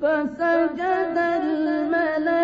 فسجد الملائكة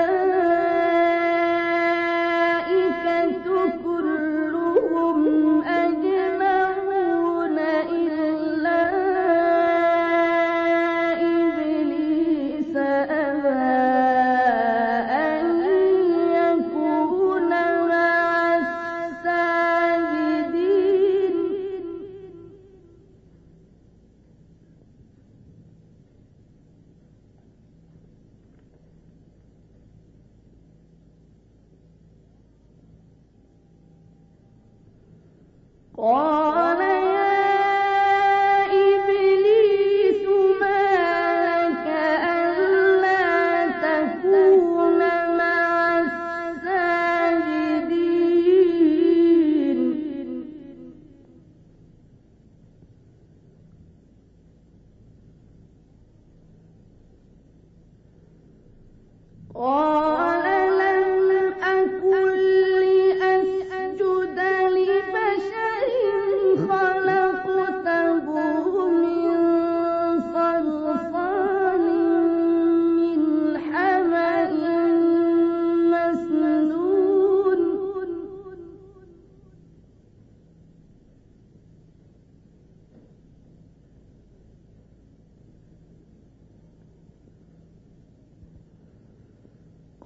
All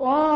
all